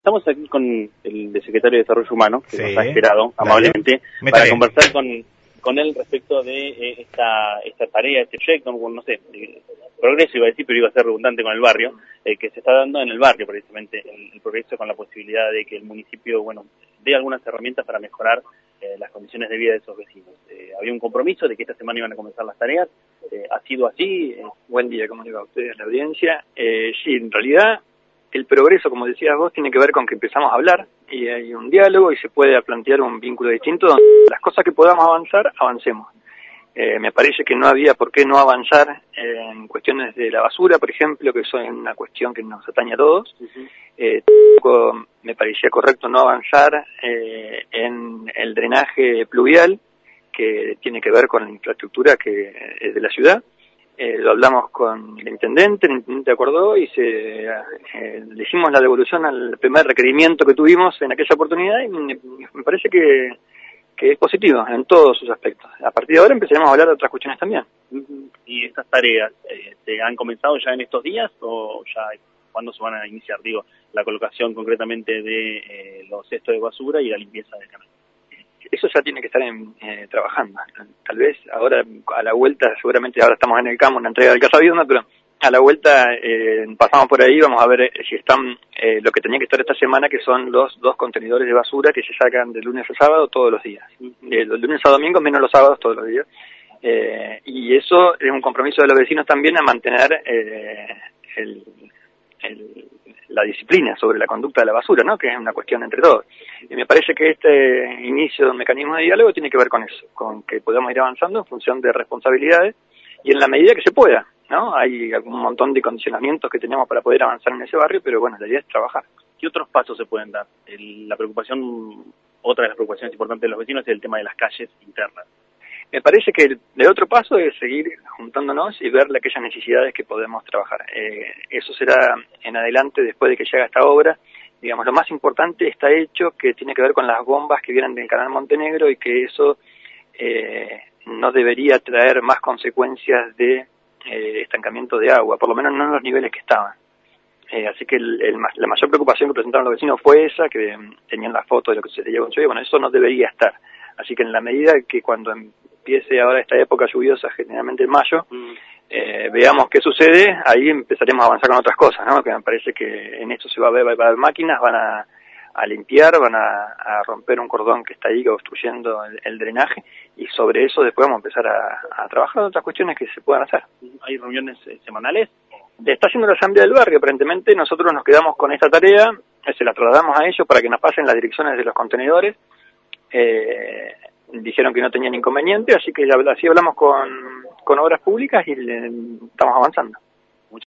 Estamos aquí con el secretario de Desarrollo Humano, que nos ha esperado amablemente para conversar con, con él respecto de eh, esta, esta tarea, este proyecto, no sé, progreso iba a decir, pero iba a ser redundante con el barrio, eh, que se está dando en el barrio precisamente, el, progreso con la posibilidad de que el municipio, bueno, dé algunas herramientas para mejorar eh, las condiciones de vida de esos vecinos. había un compromiso de que esta semana iban a comenzar las tareas, ¿ha sido así? Buen día, ¿cómo le va a ustedes, la audiencia? sí, en realidad el progreso, como decías vos, tiene que ver con que empezamos a hablar y hay un diálogo y se puede plantear un vínculo distinto donde las cosas que podamos avanzar, avancemos. Eh, me parece que no había por qué no avanzar en cuestiones de la basura, por ejemplo, que es una cuestión que nos atañe a todos. Eh, me parecía correcto no avanzar eh, en el drenaje pluvial, que tiene que ver con la infraestructura que es de la ciudad. Eh, lo hablamos con el intendente, el intendente acordó y se, eh, le hicimos la devolución al primer requerimiento que tuvimos en aquella oportunidad y me, parece que, que, es positivo en todos sus aspectos. A partir de ahora empezaremos a hablar de otras cuestiones también. ¿Y estas tareas eh, se han comenzado ya en estos días o ya cuándo se van a iniciar? Digo, la colocación concretamente de los cestos de basura y la limpieza del canal eso ya tiene que estar en, eh, trabajando. Tal vez ahora a la vuelta, seguramente ahora estamos en el campo, en la entrega del Casa Viedma, pero a la vuelta eh, pasamos por ahí, vamos a ver eh, si están eh, lo que tenía que estar esta semana, que son los dos contenedores de basura que se sacan de lunes a sábado todos los días. Eh, los lunes a domingos menos los sábados todos los días. Eh, y eso es un compromiso de los vecinos también a mantener el, el, la disciplina sobre la conducta de la basura, ¿no? que es una cuestión entre todos. Y me parece que este inicio de un mecanismo de diálogo tiene que ver con eso, con que podamos ir avanzando en función de responsabilidades y en la medida que se pueda. ¿no? Hay un montón de condicionamientos que tenemos para poder avanzar en ese barrio, pero bueno, la idea es trabajar. ¿Qué otros pasos se pueden dar? la preocupación, otra de las preocupaciones importantes de los vecinos es el tema de las calles internas. Me parece que el, otro paso es seguir juntándonos y ver aquellas necesidades que podemos trabajar. Eh, eso será en adelante después de que llegue esta obra. Digamos, lo más importante está hecho, que tiene que ver con las bombas que vienen del Canal Montenegro y que eso eh, no debería traer más consecuencias de eh, estancamiento de agua, por lo menos no en los niveles que estaban. Eh, así que el, la mayor preocupación que presentaron los vecinos fue esa, que tenían la foto de lo que se llevó en Bueno, eso no debería estar. Así que en la medida que cuando empiece ahora esta época lluviosa, generalmente en mayo, mm. Eh, veamos qué sucede, ahí empezaremos a avanzar con otras cosas, ¿no? Que me parece que en esto se va a ver, va a haber máquinas, van a, limpiar, van a, romper un cordón que está ahí obstruyendo el, drenaje y sobre eso después vamos a empezar a, trabajar en otras cuestiones que se puedan hacer. ¿Hay reuniones eh, semanales? Está haciendo la asamblea del barrio, aparentemente nosotros nos quedamos con esta tarea, se la trasladamos a ellos para que nos pasen las direcciones de los contenedores. Eh, dijeron que no tenían inconveniente, así que así hablamos con, con obras públicas y le, estamos avanzando.